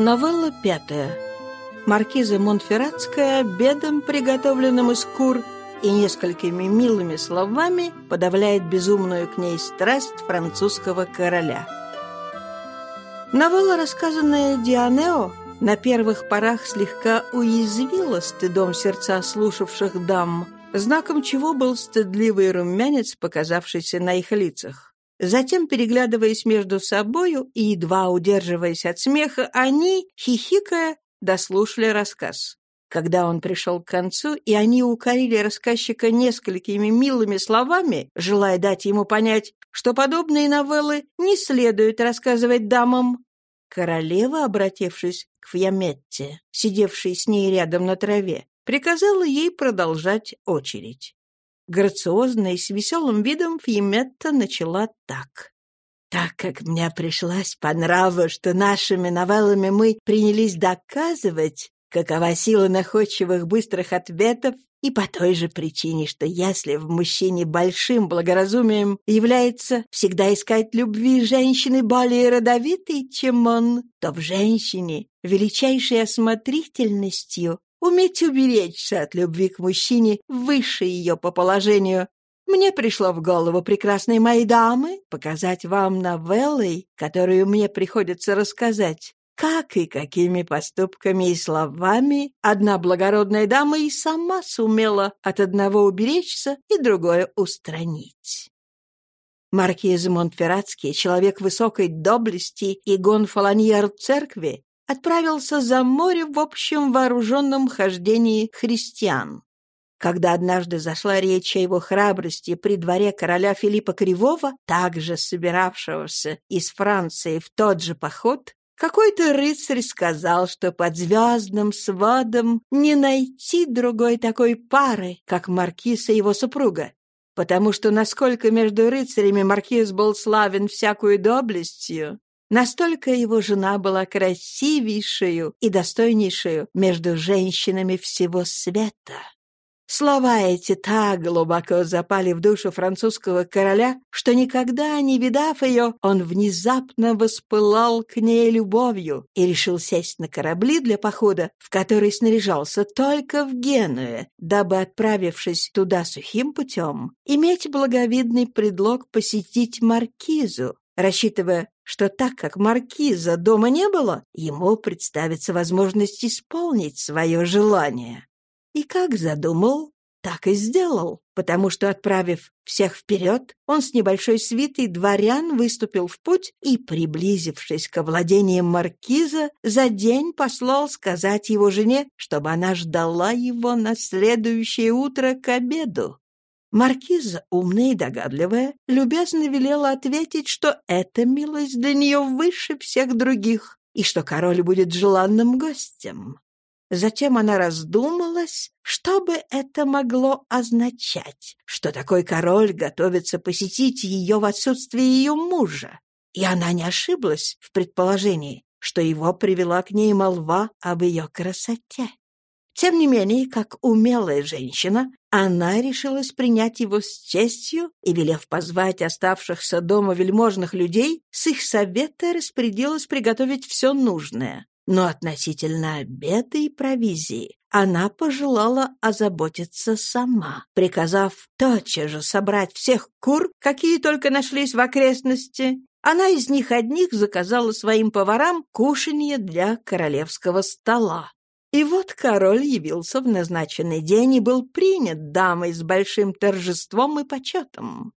Новелла пятая. Маркиза Монферратская обедом, приготовленным из кур, и несколькими милыми словами подавляет безумную к ней страсть французского короля. Новелла, рассказанная Дианео, на первых порах слегка уязвила стыдом сердца слушавших дам, знаком чего был стыдливый румянец, показавшийся на их лицах. Затем, переглядываясь между собою и едва удерживаясь от смеха, они, хихикая, дослушали рассказ. Когда он пришел к концу, и они укорили рассказчика несколькими милыми словами, желая дать ему понять, что подобные новеллы не следует рассказывать дамам, королева, обратившись к Фьяметте, сидевшей с ней рядом на траве, приказала ей продолжать очередь. Грациозно и с веселым видом Фьеметта начала так. Так как мне пришлось по нраву, что нашими новеллами мы принялись доказывать, какова сила находчивых быстрых ответов, и по той же причине, что если в мужчине большим благоразумием является всегда искать любви женщины более родовитой, чем он, то в женщине величайшей осмотрительностью уметь уберечься от любви к мужчине выше ее по положению. Мне пришло в голову, прекрасные мои дамы, показать вам новеллой, которую мне приходится рассказать, как и какими поступками и словами одна благородная дама и сама сумела от одного уберечься и другое устранить. Маркиз Монтферратский, человек высокой доблести и гонфолоньер церкви, отправился за море в общем вооруженном хождении христиан. Когда однажды зашла речь о его храбрости при дворе короля Филиппа Кривого, также собиравшегося из Франции в тот же поход, какой-то рыцарь сказал, что под звездным сводом не найти другой такой пары, как маркиз и его супруга, потому что насколько между рыцарями маркиз был славен всякую доблестью, Настолько его жена была красивейшую и достойнейшую между женщинами всего света. Слова эти так глубоко запали в душу французского короля, что никогда не видав ее, он внезапно воспылал к ней любовью и решил сесть на корабли для похода, в который снаряжался только в Генуе, дабы, отправившись туда сухим путем, иметь благовидный предлог посетить маркизу, рассчитывая, что так как маркиза дома не было, ему представится возможность исполнить свое желание. И как задумал, так и сделал, потому что, отправив всех вперед, он с небольшой свитой дворян выступил в путь и, приблизившись к владениям маркиза, за день послал сказать его жене, чтобы она ждала его на следующее утро к обеду. Маркиза, умная и догадливая, любезно велела ответить, что эта милость для нее выше всех других, и что король будет желанным гостем. Затем она раздумалась, что бы это могло означать, что такой король готовится посетить ее в отсутствие ее мужа. И она не ошиблась в предположении, что его привела к ней молва об ее красоте. Тем не менее, как умелая женщина, она решилась принять его с честью и, велев позвать оставшихся дома вельможных людей, с их совета распорядилась приготовить все нужное. Но относительно обеда и провизии она пожелала озаботиться сама, приказав тотчас же собрать всех кур, какие только нашлись в окрестности. Она из них одних заказала своим поварам кушанье для королевского стола. И вот король явился в назначенный день и был принят дамой с большим торжеством и почетом.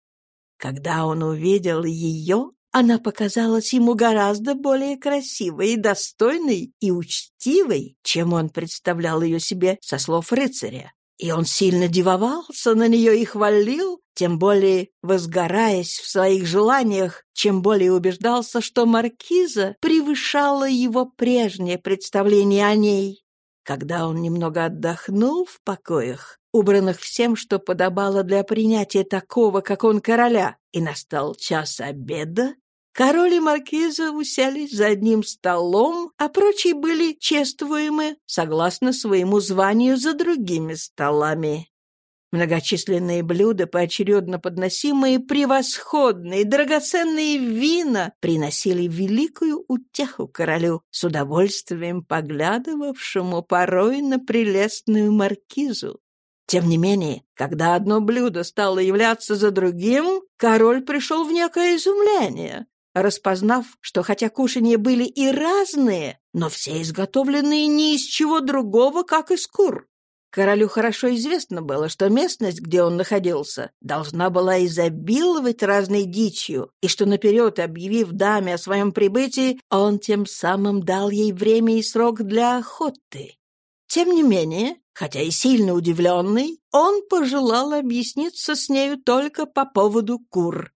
Когда он увидел ее, она показалась ему гораздо более красивой и достойной и учтивой, чем он представлял ее себе со слов рыцаря. И он сильно дивовался на нее и хвалил, тем более возгораясь в своих желаниях, чем более убеждался, что маркиза превышала его прежнее представление о ней. Когда он немного отдохнул в покоях, убранных всем, что подобало для принятия такого, как он, короля, и настал час обеда, король и маркиза уселись за одним столом, а прочие были чествуемы, согласно своему званию, за другими столами. Многочисленные блюда, поочередно подносимые, превосходные, драгоценные вина приносили великую утеху королю, с удовольствием поглядывавшему порой на прелестную маркизу. Тем не менее, когда одно блюдо стало являться за другим, король пришел в некое изумление, распознав, что хотя кушанья были и разные, но все изготовленные не из чего другого, как из кур. Королю хорошо известно было, что местность, где он находился, должна была изобиловать разной дичью, и что наперед, объявив даме о своем прибытии, он тем самым дал ей время и срок для охоты. Тем не менее, хотя и сильно удивленный, он пожелал объясниться с нею только по поводу кур.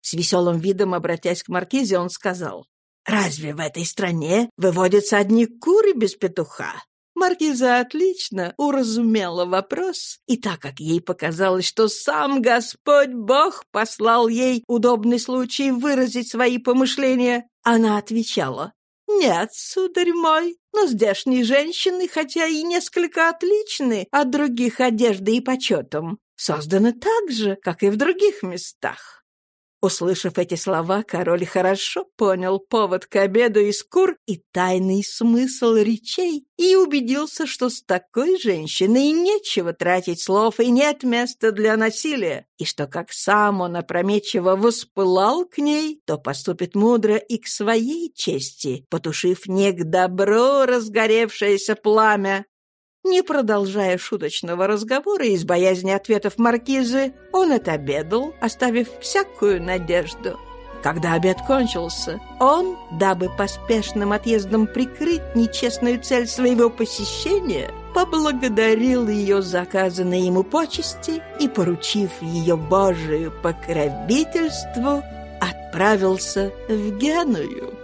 С веселым видом, обратясь к маркизе, он сказал, «Разве в этой стране выводятся одни куры без петуха? Маркиза отлично уразумела вопрос, и так как ей показалось, что сам Господь Бог послал ей удобный случай выразить свои помышления, она отвечала, «Нет, сударь мой, но здешние женщины, хотя и несколько отличны от других одежды и почетом, созданы так же, как и в других местах. Услышав эти слова, король хорошо понял повод к обеду из кур и тайный смысл речей и убедился, что с такой женщиной нечего тратить слов и нет места для насилия, и что как сам он опрометчиво воспылал к ней, то поступит мудро и к своей чести, потушив не к добру разгоревшееся пламя, не продолжая шуточного разговора из боязни ответов маркизы, он отобедал, оставив всякую надежду. Когда обед кончился, он, дабы поспешным отъездом прикрыть нечестную цель своего посещения, поблагодарил ее за оказанные ему почести и, поручив ее Божию покровительству, отправился в Геную.